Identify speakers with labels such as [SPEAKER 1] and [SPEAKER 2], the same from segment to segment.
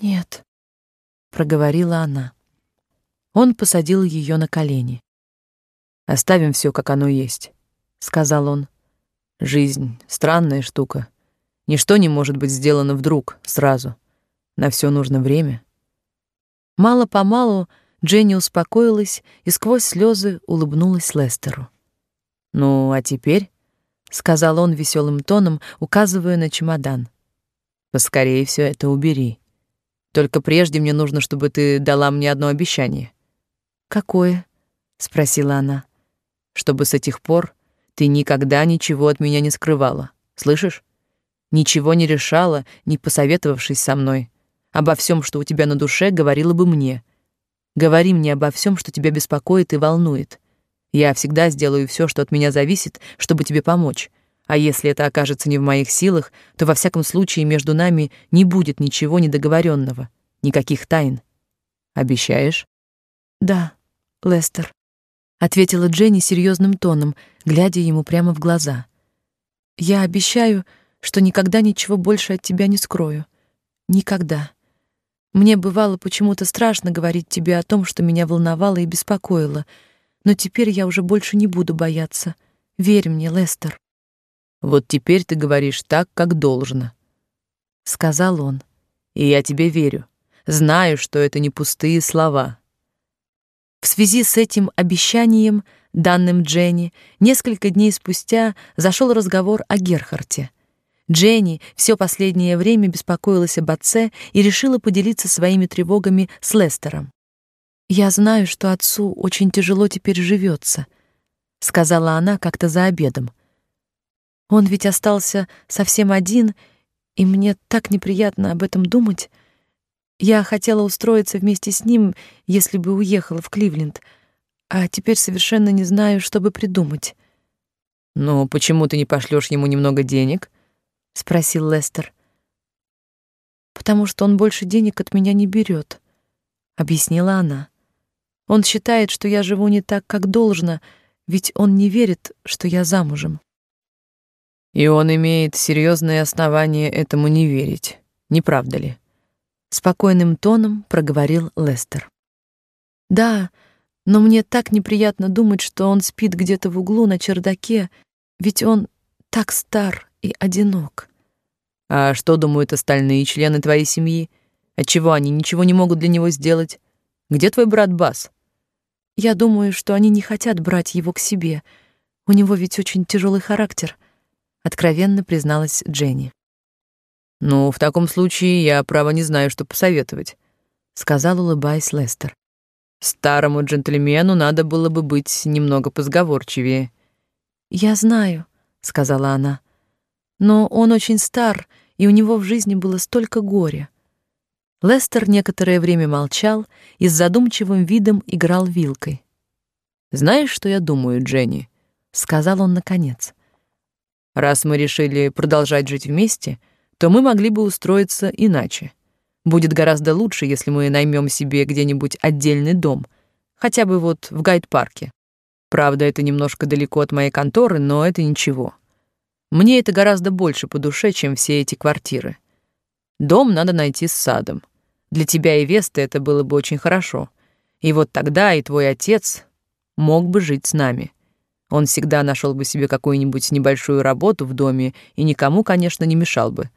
[SPEAKER 1] Нет, проговорила она. Он посадил ее на колени. Оставим все, как оно есть, сказал он. Жизнь странная штука. Ничто не может быть сделано вдруг, сразу. На все нужно время. Мало-помалу Дженни успокоилась и сквозь слезы улыбнулась Лестеру. «Ну, а теперь», — сказал он веселым тоном, указывая на чемодан, — «поскорее все это убери. Только прежде мне нужно, чтобы ты дала мне одно обещание». «Какое?» — спросила она. «Чтобы с этих пор ты никогда ничего от меня не скрывала. Слышишь? Ничего не решала, не посоветовавшись со мной. Обо всем, что у тебя на душе, говорила бы мне. Говори мне обо всем, что тебя беспокоит и волнует. Я всегда сделаю все, что от меня зависит, чтобы тебе помочь. А если это окажется не в моих силах, то во всяком случае между нами не будет ничего недоговоренного, никаких тайн. Обещаешь? Да, Лестер, ответила Дженни серьезным тоном, глядя ему прямо в глаза. Я обещаю, что никогда ничего больше от тебя не скрою. Никогда. Мне бывало почему-то страшно говорить тебе о том, что меня волновало и беспокоило, но теперь я уже больше не буду бояться. Верь мне, Лестер. Вот теперь ты говоришь так, как должно, сказал он. И я тебе верю. Знаю, что это не пустые слова. В связи с этим обещанием, данным Дженни, несколько дней спустя зашел разговор о Герхарте. Дженни все последнее время беспокоилась об отце и решила поделиться своими тревогами с Лестером. «Я знаю, что отцу очень тяжело теперь живется», — сказала она как-то за обедом. «Он ведь остался совсем один, и мне так неприятно об этом думать. Я хотела устроиться вместе с ним, если бы уехала в Кливленд, а теперь совершенно не знаю, что бы придумать».
[SPEAKER 2] «Ну, почему ты не пошлешь ему немного денег?»
[SPEAKER 1] — спросил Лестер. «Потому что он больше денег от меня не берет», — объяснила она. «Он считает, что я живу не так, как должно, ведь он не верит, что я замужем».
[SPEAKER 2] «И он имеет серьезные основания этому не верить, не правда ли?»
[SPEAKER 1] Спокойным тоном проговорил Лестер. «Да, но мне так неприятно думать, что он спит где-то в углу на чердаке, ведь он так стар и одинок.
[SPEAKER 2] А что думают остальные члены твоей семьи? Отчего они ничего не могут для него сделать? Где твой брат Бас?
[SPEAKER 1] Я думаю, что они не хотят брать его к себе. У него ведь очень тяжелый характер, откровенно призналась Дженни.
[SPEAKER 2] Ну, в таком случае я право не знаю, что посоветовать, сказал улыбаясь Лестер. Старому джентльмену надо было бы быть немного позговорчивее.
[SPEAKER 1] Я знаю, сказала она. Но он очень стар, и у него в жизни было столько горя. Лестер некоторое время молчал и с задумчивым видом играл вилкой.
[SPEAKER 2] «Знаешь, что я думаю, Дженни?» — сказал он наконец. «Раз мы решили продолжать жить вместе, то мы могли бы устроиться иначе. Будет гораздо лучше, если мы наймем себе где-нибудь отдельный дом, хотя бы вот в гайд-парке. Правда, это немножко далеко от моей конторы, но это ничего. Мне это гораздо больше по душе, чем все эти квартиры. Дом надо найти с садом. Для тебя и Весты это было бы очень хорошо. И вот тогда и твой отец мог бы жить с нами. Он всегда нашел бы себе какую-нибудь небольшую работу в доме и никому, конечно, не мешал бы.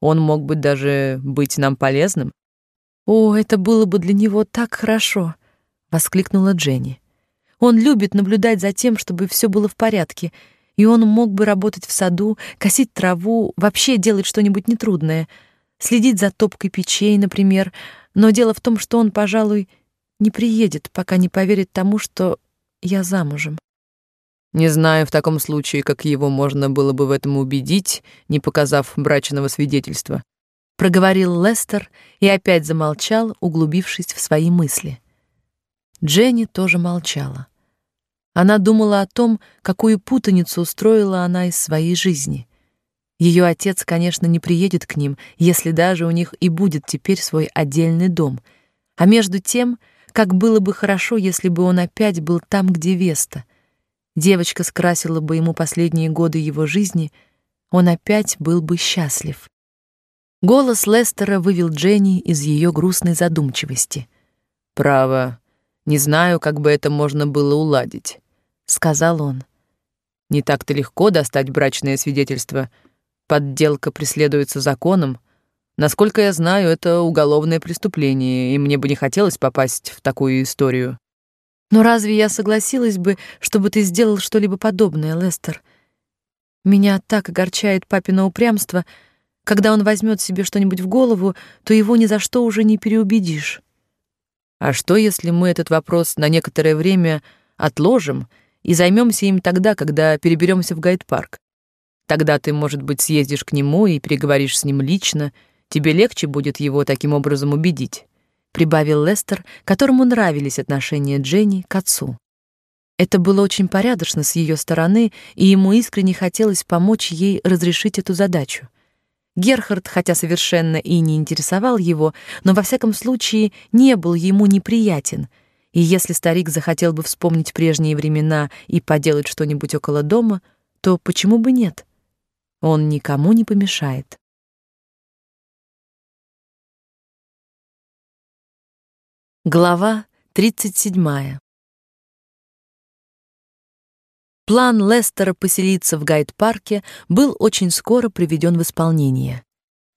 [SPEAKER 2] Он мог бы даже быть нам полезным.
[SPEAKER 1] «О, это было бы для него так хорошо!» — воскликнула Дженни. «Он любит наблюдать за тем, чтобы все было в порядке, и он мог бы работать в саду, косить траву, вообще делать что-нибудь нетрудное, следить за топкой печей, например. Но дело в том, что он, пожалуй, не приедет, пока не поверит тому, что я замужем.
[SPEAKER 2] Не знаю в таком случае, как его можно было бы в этом убедить, не показав брачного свидетельства,
[SPEAKER 1] проговорил Лестер и опять замолчал, углубившись в свои мысли. Дженни тоже молчала. Она думала о том, какую путаницу устроила она из своей жизни. Ее отец, конечно, не приедет к ним, если даже у них и будет теперь свой отдельный дом. А между тем, как было бы хорошо, если бы он опять был там, где Веста. Девочка скрасила бы ему последние годы его жизни, он опять был бы счастлив. Голос Лестера вывел Дженни из ее грустной задумчивости.
[SPEAKER 2] Право, не знаю, как бы это можно было уладить,
[SPEAKER 1] сказал он.
[SPEAKER 2] Не так-то легко достать брачное свидетельство. Подделка преследуется законом. Насколько я знаю, это уголовное преступление, и мне бы не хотелось попасть в такую историю.
[SPEAKER 1] Но разве я согласилась бы, чтобы ты сделал что-либо подобное, Лестер? Меня так огорчает папино упрямство. Когда он возьмет себе что-нибудь в голову, то его ни за что уже не переубедишь.
[SPEAKER 2] А что, если мы этот вопрос на некоторое время отложим и займемся им тогда, когда переберемся в гайд-парк? Тогда ты, может быть, съездишь к нему и переговоришь с ним лично. Тебе легче будет его таким образом убедить,
[SPEAKER 1] прибавил Лестер, которому нравились отношения Дженни к отцу. Это было очень порядочно с ее стороны, и ему искренне хотелось помочь ей разрешить эту задачу. Герхард, хотя совершенно и не интересовал его, но во всяком случае не был ему неприятен. И если старик захотел бы вспомнить прежние времена и поделать что-нибудь около дома, то почему бы нет? Он никому не помешает. Глава 37. План Лестера поселиться в Гайд-парке был очень скоро приведен в исполнение.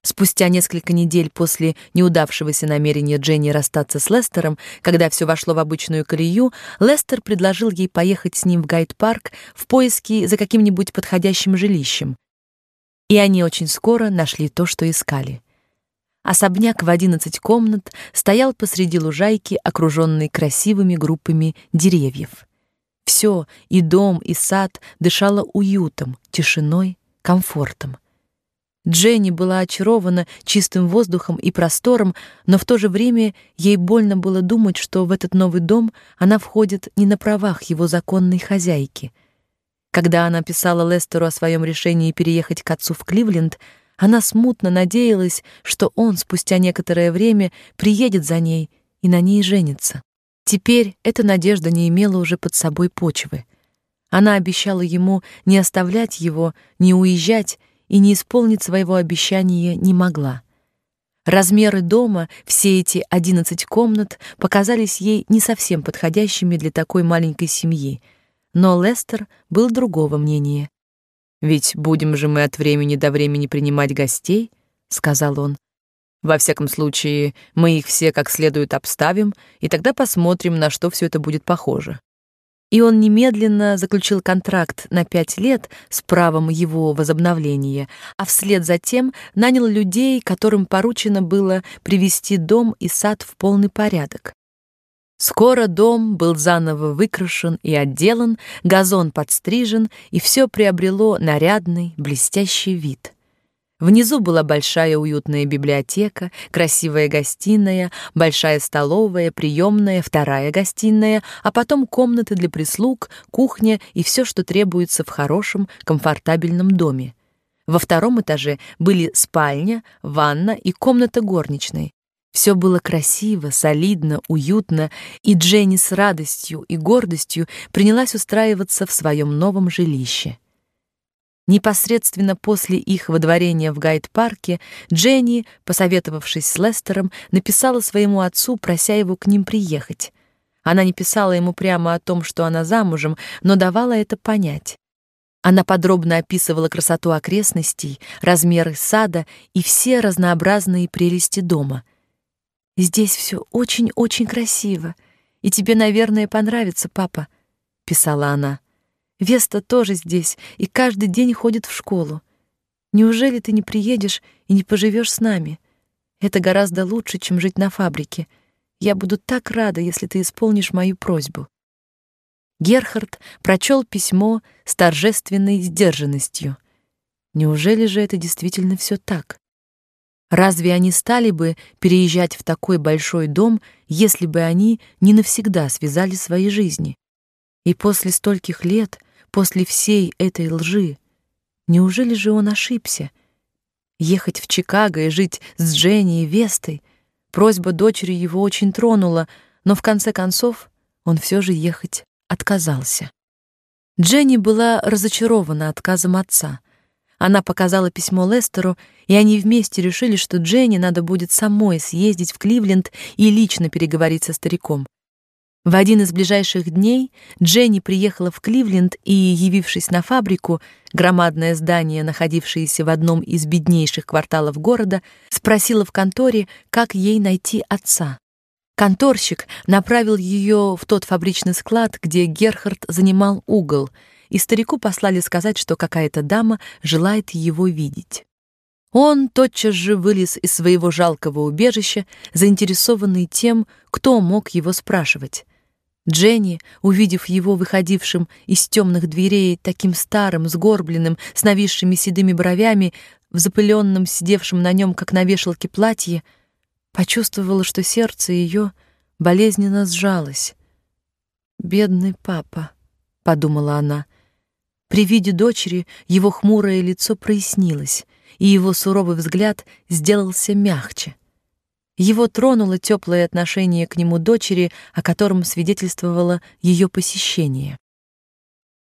[SPEAKER 1] Спустя несколько недель после неудавшегося намерения Дженни расстаться с Лестером, когда все вошло в обычную колею, Лестер предложил ей поехать с ним в Гайд-парк в поиске за каким-нибудь подходящим жилищем. И они очень скоро нашли то, что искали. Особняк в одиннадцать комнат стоял посреди лужайки, окруженный красивыми группами деревьев. Все, и дом, и сад дышало уютом, тишиной, комфортом. Дженни была очарована чистым воздухом и простором, но в то же время ей больно было думать, что в этот новый дом она входит не на правах его законной хозяйки. Когда она писала Лестеру о своем решении переехать к отцу в Кливленд, она смутно надеялась, что он спустя некоторое время приедет за ней и на ней женится. Теперь эта надежда не имела уже под собой почвы. Она обещала ему не оставлять его, не уезжать и не исполнить своего обещания не могла. Размеры дома, все эти одиннадцать комнат, показались ей не совсем подходящими для такой маленькой семьи, но Лестер был другого мнения. «Ведь будем же мы от времени до времени принимать гостей», — сказал он. Во всяком случае, мы их все как следует обставим, и тогда посмотрим, на что все это будет похоже. И он немедленно заключил контракт на пять лет с правом его возобновления, а вслед за тем нанял людей, которым поручено было привести дом и сад в полный порядок. Скоро дом был заново выкрашен и отделан, газон подстрижен, и все приобрело нарядный, блестящий вид. Внизу была большая уютная библиотека, красивая гостиная, большая столовая, приемная, вторая гостиная, а потом комнаты для прислуг, кухня и все, что требуется в хорошем, комфортабельном доме. Во втором этаже были спальня, ванна и комната горничной. Все было красиво, солидно, уютно, и Дженни с радостью и гордостью принялась устраиваться в своем новом жилище. Непосредственно после их водворения в Гайд-парке Дженни, посоветовавшись с Лестером, написала своему отцу, прося его к ним приехать. Она не писала ему прямо о том, что она замужем, но давала это понять. Она подробно описывала красоту окрестностей, размеры сада и все разнообразные прелести дома. Здесь все очень-очень красиво, и тебе, наверное, понравится, папа, писала она. Веста тоже здесь и каждый день ходит в школу. Неужели ты не приедешь и не поживешь с нами? Это гораздо лучше, чем жить на фабрике. Я буду так рада, если ты исполнишь мою просьбу. Герхард прочел письмо с торжественной сдержанностью. Неужели же это действительно все так? Разве они стали бы переезжать в такой большой дом, если бы они не навсегда связали свои жизни? И после стольких лет после всей этой лжи? Неужели же он ошибся? Ехать в Чикаго и жить с Дженни и Вестой? Просьба дочери его очень тронула, но в конце концов он все же ехать отказался. Дженни была разочарована отказом отца. Она показала письмо Лестеру, и они вместе решили, что Дженни надо будет самой съездить в Кливленд и лично переговорить со стариком. В один из ближайших дней Дженни приехала в Кливленд и, явившись на фабрику, громадное здание, находившееся в одном из беднейших кварталов города, спросила в конторе, как ей найти отца. Конторщик направил ее в тот фабричный склад, где Герхард занимал угол, и старику послали сказать, что какая-то дама желает его видеть. Он тотчас же вылез из своего жалкого убежища, заинтересованный тем, кто мог его спрашивать. Дженни, увидев его выходившим из темных дверей, таким старым, сгорбленным, с нависшими седыми бровями, в запыленном, сидевшем на нем, как на вешалке, платье, почувствовала, что сердце ее болезненно сжалось. «Бедный папа», — подумала она. При виде дочери его хмурое лицо прояснилось, и его суровый взгляд сделался мягче. Его тронуло теплое отношение к нему дочери, о котором свидетельствовало ее посещение.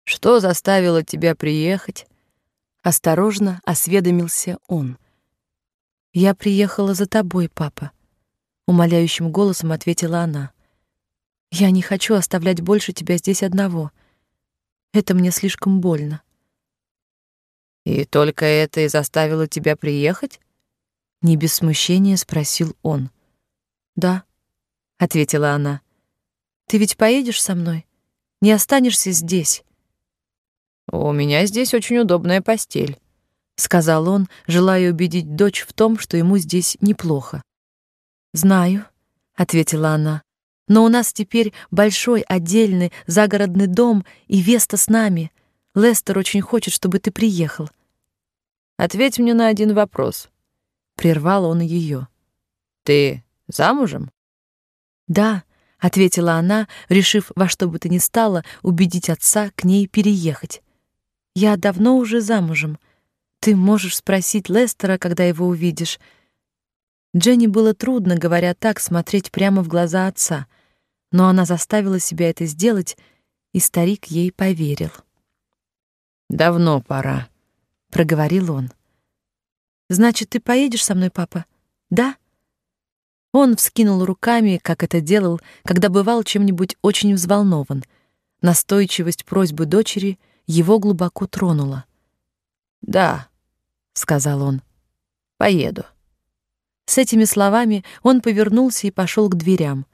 [SPEAKER 2] Что заставило тебя приехать?
[SPEAKER 1] осторожно осведомился он. Я приехала за тобой, папа, умоляющим голосом ответила она. Я не хочу оставлять больше тебя здесь одного. Это мне слишком больно.
[SPEAKER 2] И только это и заставило тебя приехать?
[SPEAKER 1] Не без смущения спросил он. "Да", ответила она. "Ты ведь поедешь со мной? Не останешься здесь?"
[SPEAKER 2] "У меня здесь очень удобная постель",
[SPEAKER 1] сказал он, желая убедить дочь в том, что ему здесь неплохо. "Знаю", ответила она. "Но у нас теперь большой отдельный загородный дом, и Веста с нами. Лестер очень хочет, чтобы ты приехал.
[SPEAKER 2] Ответь мне на один вопрос
[SPEAKER 1] прервал он ее.
[SPEAKER 2] Ты замужем?
[SPEAKER 1] Да, ответила она, решив во что бы то ни стало убедить отца к ней переехать. Я давно уже замужем. Ты можешь спросить Лестера, когда его увидишь. Дженни было трудно, говоря так, смотреть прямо в глаза отца, но она заставила себя это сделать, и старик ей поверил.
[SPEAKER 2] Давно пора, проговорил он.
[SPEAKER 1] Значит, ты поедешь со мной, папа? Да? Он вскинул руками, как это делал, когда бывал чем-нибудь очень взволнован. Настойчивость просьбы дочери его глубоко тронула.
[SPEAKER 2] "Да", сказал он. "Поеду".
[SPEAKER 1] С этими словами он повернулся и пошел к дверям.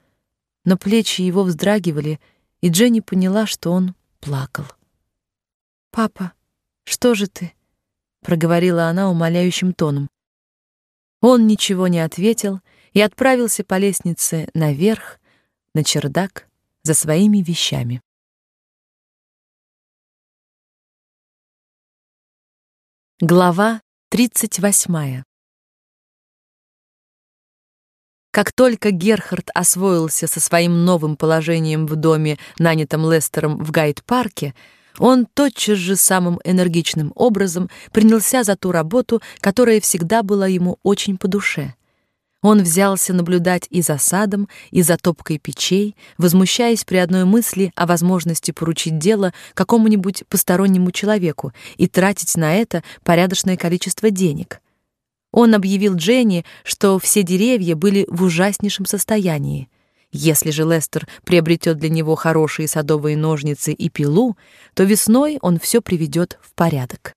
[SPEAKER 1] Но плечи его вздрагивали, и Дженни поняла, что он плакал. "Папа, что же ты?" проговорила она умоляющим тоном. Он ничего не ответил и отправился по лестнице наверх, на чердак, за своими вещами. Глава 38. Как только Герхард освоился со своим новым положением в доме, нанятом Лестером в Гайд-парке, он тотчас же самым энергичным образом принялся за ту работу, которая всегда была ему очень по душе. Он взялся наблюдать и за садом, и за топкой печей, возмущаясь при одной мысли о возможности поручить дело какому-нибудь постороннему человеку и тратить на это порядочное количество денег. Он объявил Дженни, что все деревья были в ужаснейшем состоянии. Если же Лестер приобретет для него хорошие садовые ножницы и пилу, то весной он все приведет в порядок.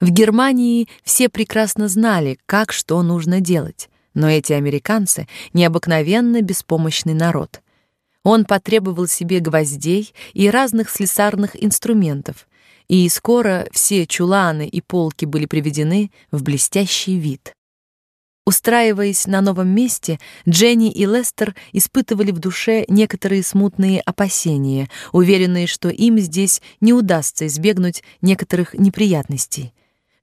[SPEAKER 1] В Германии все прекрасно знали, как что нужно делать, но эти американцы необыкновенно беспомощный народ. Он потребовал себе гвоздей и разных слесарных инструментов, и скоро все чуланы и полки были приведены в блестящий вид. Устраиваясь на новом месте, Дженни и Лестер испытывали в душе некоторые смутные опасения, уверенные, что им здесь не удастся избегнуть некоторых неприятностей.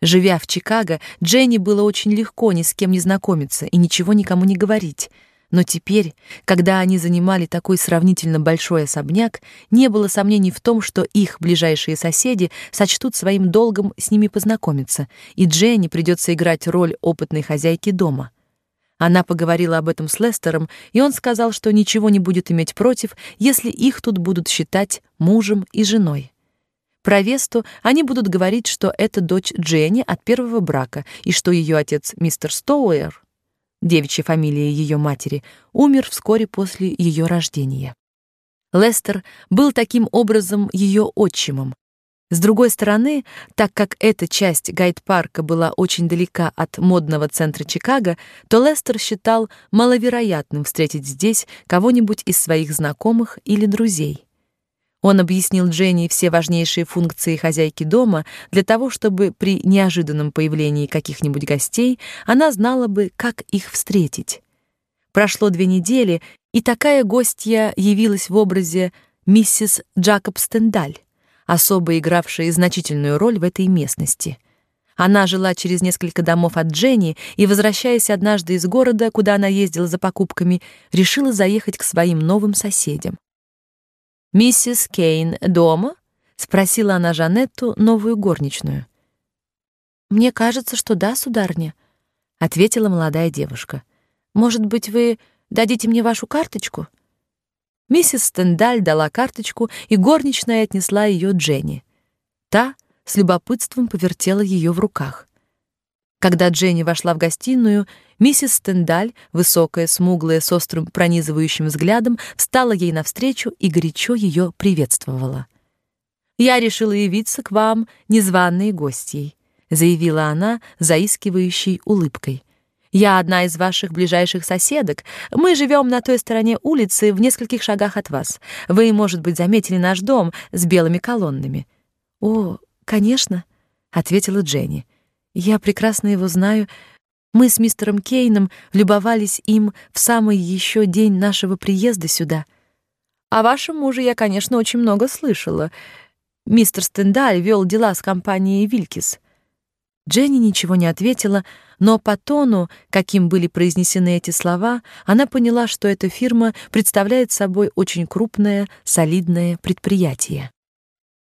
[SPEAKER 1] Живя в Чикаго, Дженни было очень легко ни с кем не знакомиться и ничего никому не говорить. Но теперь, когда они занимали такой сравнительно большой особняк, не было сомнений в том, что их ближайшие соседи сочтут своим долгом с ними познакомиться, и Дженни придется играть роль опытной хозяйки дома. Она поговорила об этом с Лестером, и он сказал, что ничего не будет иметь против, если их тут будут считать мужем и женой. Про Весту они будут говорить, что это дочь Дженни от первого брака и что ее отец мистер Стоуэр, девичья фамилия ее матери, умер вскоре после ее рождения. Лестер был таким образом ее отчимом. С другой стороны, так как эта часть Гайд-парка была очень далека от модного центра Чикаго, то Лестер считал маловероятным встретить здесь кого-нибудь из своих знакомых или друзей. Он объяснил Дженни все важнейшие функции хозяйки дома для того, чтобы при неожиданном появлении каких-нибудь гостей она знала бы, как их встретить. Прошло две недели, и такая гостья явилась в образе миссис Джакоб Стендаль, особо игравшей значительную роль в этой местности. Она жила через несколько домов от Дженни и, возвращаясь однажды из города, куда она ездила за покупками, решила заехать к своим новым соседям. «Миссис Кейн дома?» — спросила она Жанетту, новую горничную.
[SPEAKER 2] «Мне кажется, что да, сударыня», — ответила молодая девушка. «Может быть, вы Дадите мне вашу карточку?»
[SPEAKER 1] Миссис Стендаль дала карточку, и горничная отнесла ее Дженни. Та с любопытством повертела ее в руках. Когда Дженни вошла в гостиную, миссис Стендаль, высокая, смуглая, с острым пронизывающим взглядом, встала ей навстречу и горячо ее приветствовала. «Я решила явиться к вам, незваные гостьей», — заявила она заискивающей улыбкой. Я одна из ваших ближайших соседок. Мы живем на той стороне улицы, в нескольких шагах от вас. Вы, может быть, заметили наш дом с белыми колоннами.
[SPEAKER 2] О, конечно, ответила Дженни. Я прекрасно его знаю. Мы с мистером Кейном любовались им в самый еще день нашего приезда сюда.
[SPEAKER 1] О вашем муже я, конечно, очень много слышала. Мистер Стендаль вел дела с компанией Вилькис.
[SPEAKER 2] Дженни ничего не ответила, но по тону, каким были произнесены эти слова, она поняла, что эта фирма представляет собой очень крупное, солидное предприятие.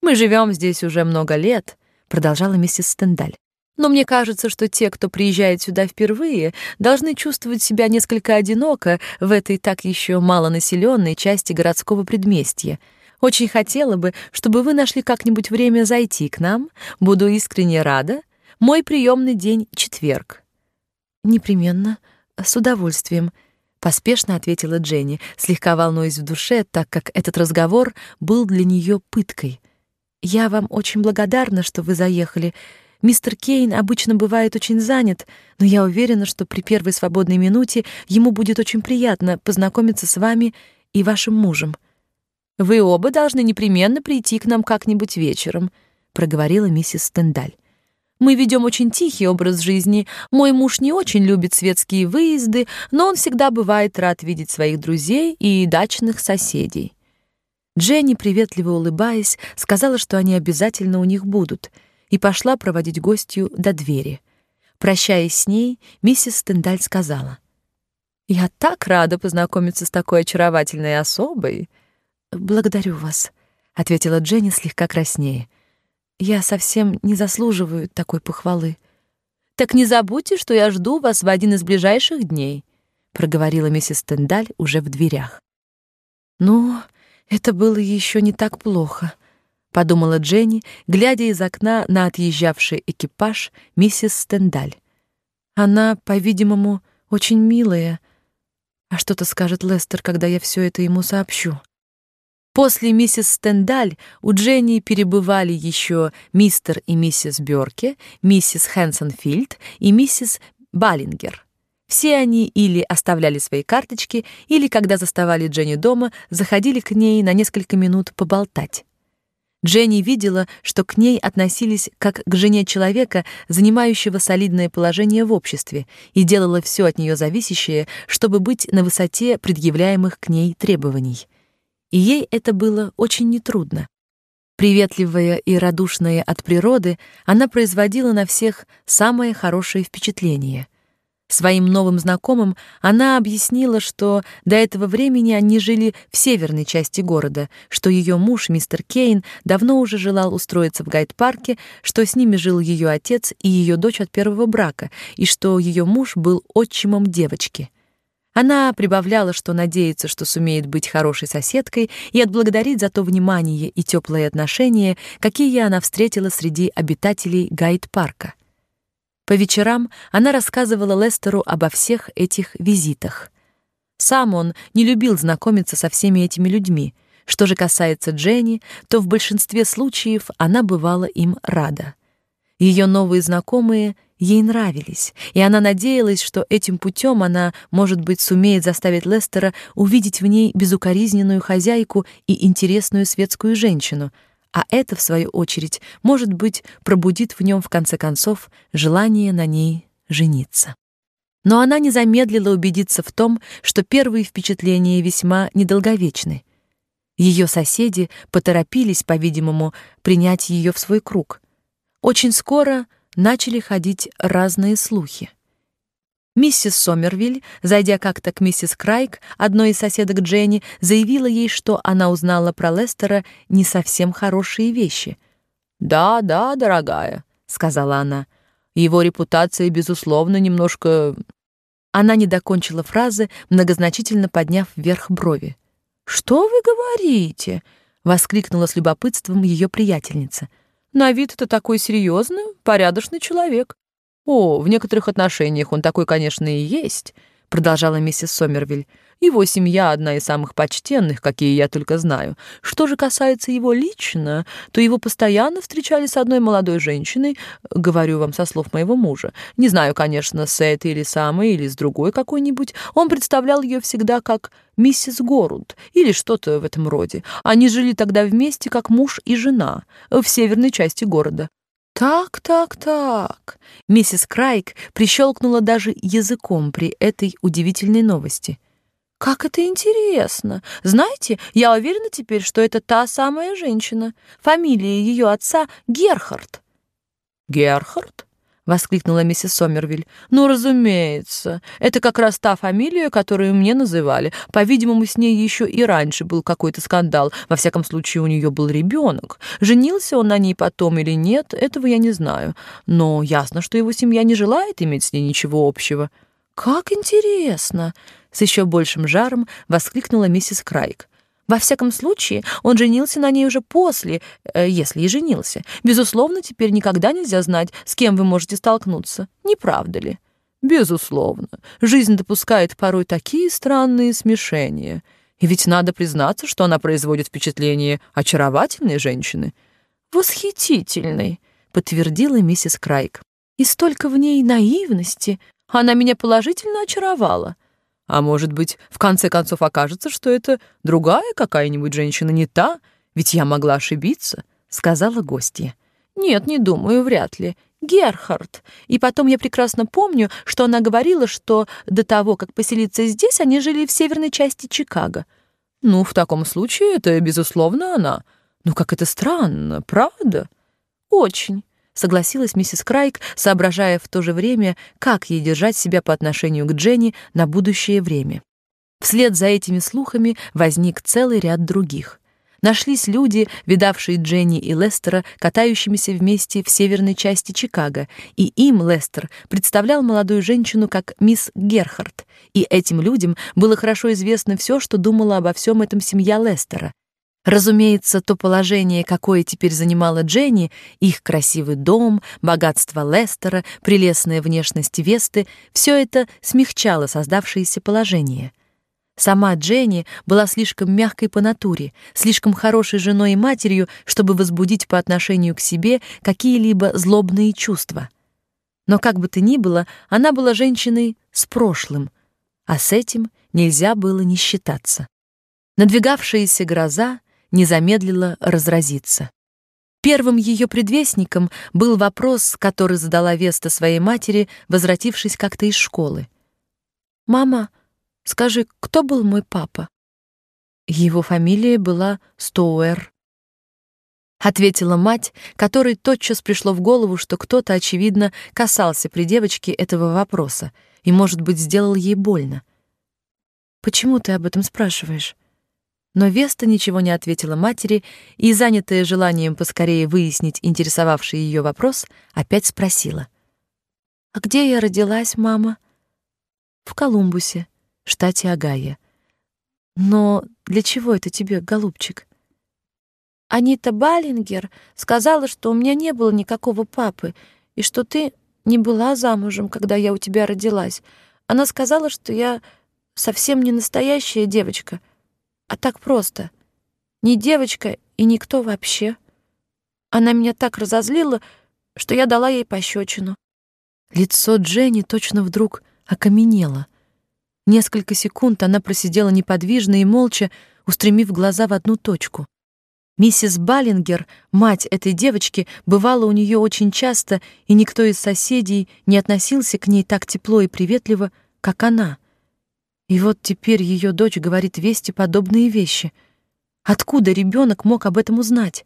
[SPEAKER 1] Мы живем здесь уже много лет, продолжала миссис Стендаль. Но мне кажется, что те, кто приезжает сюда впервые, должны чувствовать себя несколько одиноко в этой так еще малонаселенной части городского предместья. Очень хотела бы, чтобы вы нашли как-нибудь время зайти к нам. Буду искренне рада мой приемный день четверг.
[SPEAKER 2] Непременно, с удовольствием, поспешно ответила Дженни, слегка волнуясь в душе, так как этот разговор был для нее пыткой. Я вам очень благодарна, что вы заехали. Мистер Кейн обычно бывает очень занят, но я уверена, что при первой свободной минуте ему будет очень приятно познакомиться с вами и вашим мужем.
[SPEAKER 1] Вы оба должны непременно прийти к нам как-нибудь вечером, проговорила миссис Стендаль. Мы ведем очень тихий образ жизни. Мой муж не очень любит светские выезды, но он всегда бывает рад видеть своих друзей и дачных соседей.
[SPEAKER 2] Дженни, приветливо улыбаясь, сказала, что они обязательно у них будут, и пошла проводить гостью до двери. Прощаясь с ней, миссис Стендаль сказала:
[SPEAKER 1] "Я так рада познакомиться с такой очаровательной особой".
[SPEAKER 2] "Благодарю вас", ответила Дженни слегка краснея. Я совсем не заслуживаю такой похвалы.
[SPEAKER 1] Так не забудьте, что я жду вас в один из ближайших дней, проговорила миссис Стендаль уже в дверях.
[SPEAKER 2] Ну, это было еще не так плохо, подумала Дженни, глядя из окна на отъезжавший экипаж миссис Стендаль. Она, по-видимому, очень милая. А что-то скажет Лестер, когда я все это ему сообщу.
[SPEAKER 1] После миссис Стендаль у Дженни перебывали еще мистер и миссис Бёрке, миссис Хэнсонфилд и миссис Баллингер. Все они или оставляли свои карточки, или, когда заставали Дженни дома, заходили к ней на несколько минут поболтать. Дженни видела, что к ней относились как к жене человека, занимающего солидное положение в обществе, и делала все от нее зависящее, чтобы быть на высоте предъявляемых к ней требований и ей это было очень нетрудно. Приветливая и радушная от природы, она производила на всех самое хорошее впечатление. Своим новым знакомым она объяснила, что до этого времени они жили в северной части города, что ее муж, мистер Кейн, давно уже желал устроиться в Гайд-парке, что с ними жил ее отец и ее дочь от первого брака, и что ее муж был отчимом девочки — Она прибавляла, что надеется, что сумеет быть хорошей соседкой и отблагодарить за то внимание и теплые отношения, какие она встретила среди обитателей Гайд-парка. По вечерам она рассказывала Лестеру обо всех этих визитах. Сам он не любил знакомиться со всеми этими людьми. Что же касается Дженни, то в большинстве случаев она бывала им рада. Ее новые знакомые ей нравились, и она надеялась, что этим путем она, может быть, сумеет заставить Лестера увидеть в ней безукоризненную хозяйку и интересную светскую женщину, а это, в свою очередь, может быть, пробудит в нем в конце концов желание на ней жениться. Но она не замедлила убедиться в том, что первые впечатления весьма недолговечны. Ее соседи поторопились, по-видимому, принять ее в свой круг. Очень скоро начали ходить разные слухи. Миссис Сомервиль, зайдя как-то к миссис Крайк, одной из соседок Дженни, заявила ей, что она узнала про Лестера не совсем хорошие вещи. "Да, да, дорогая", сказала она. "Его репутация безусловно немножко Она не докончила фразы, многозначительно подняв вверх брови. "Что вы говорите?" воскликнула с любопытством ее приятельница. На вид это такой серьезный, порядочный человек. О, в некоторых отношениях он такой, конечно, и есть, продолжала миссис Сомервиль. Его семья одна из самых почтенных, какие я только знаю. Что же касается его лично, то его постоянно встречали с одной молодой женщиной, говорю вам со слов моего мужа. Не знаю, конечно, с этой или самой, или с другой какой-нибудь. Он представлял ее всегда как миссис Горуд или что-то в этом роде. Они жили тогда вместе как муж и жена в северной части города. Так, так, так. Миссис Крайк прищелкнула даже языком при этой удивительной новости. Как это интересно. Знаете, я уверена теперь, что это та самая женщина. Фамилия ее отца Герхард. Герхард? Воскликнула миссис Сомервиль. Ну, разумеется, это как раз та фамилия, которую мне называли. По-видимому, с ней еще и раньше был какой-то скандал. Во всяком случае, у нее был ребенок. Женился он на ней потом или нет, этого я не знаю. Но ясно, что его семья не желает иметь с ней ничего общего. Как интересно, с еще большим жаром воскликнула миссис Крайк. Во всяком случае, он женился на ней уже после, э, если и женился. Безусловно, теперь никогда нельзя знать, с кем вы можете столкнуться. Не правда ли? Безусловно. Жизнь допускает порой такие странные смешения. И ведь надо признаться, что она производит впечатление очаровательной женщины. Восхитительной, подтвердила миссис Крайк. И столько в ней наивности. Она меня положительно очаровала. А может быть, в конце концов окажется, что это другая какая-нибудь женщина, не та, ведь я могла ошибиться, сказала гостья. Нет, не думаю, вряд ли. Герхард. И потом я прекрасно помню, что она говорила, что до того, как поселиться здесь, они жили в северной части Чикаго. Ну, в таком случае это безусловно она. Ну как это странно, правда? Очень согласилась миссис Крайк, соображая в то же время, как ей держать себя по отношению к Дженни на будущее время. Вслед за этими слухами возник целый ряд других. Нашлись люди, видавшие Дженни и Лестера катающимися вместе в северной части Чикаго, и им Лестер представлял молодую женщину как мисс Герхард, и этим людям было хорошо известно все, что думала обо всем этом семья Лестера, Разумеется, то положение, какое теперь занимала Дженни, их красивый дом, богатство Лестера, прелестная внешность Весты, все это смягчало создавшееся положение. Сама Дженни была слишком мягкой по натуре, слишком хорошей женой и матерью, чтобы возбудить по отношению к себе какие-либо злобные чувства. Но как бы то ни было, она была женщиной с прошлым, а с этим нельзя было не считаться. Надвигавшаяся гроза не замедлила разразиться. Первым ее предвестником был вопрос, который задала Веста своей матери, возвратившись как-то из школы. «Мама, скажи, кто был мой папа?» Его фамилия была Стоуэр. Ответила мать, которой тотчас пришло в голову, что кто-то, очевидно, касался при девочке этого вопроса и, может быть, сделал ей больно. «Почему ты об этом спрашиваешь?» Но Веста ничего не ответила матери и, занятая желанием поскорее выяснить интересовавший ее вопрос, опять спросила: "А где я родилась, мама?" "В Колумбусе", штате Огайо. Но для чего это тебе, голубчик?
[SPEAKER 3] Анита Баллингер сказала, что у меня не было никакого папы, и что ты не была замужем, когда я у тебя родилась. Она сказала, что я совсем не настоящая девочка, а так просто. Не девочка и никто вообще. Она меня так разозлила, что я дала ей пощечину.
[SPEAKER 1] Лицо Дженни точно вдруг окаменело. Несколько секунд она просидела неподвижно и молча, устремив глаза в одну точку. Миссис Баллингер, мать этой девочки, бывала у нее очень часто, и никто из соседей не относился к ней так тепло и приветливо, как она. И вот теперь ее дочь говорит вести подобные вещи. Откуда ребенок мог об этом узнать?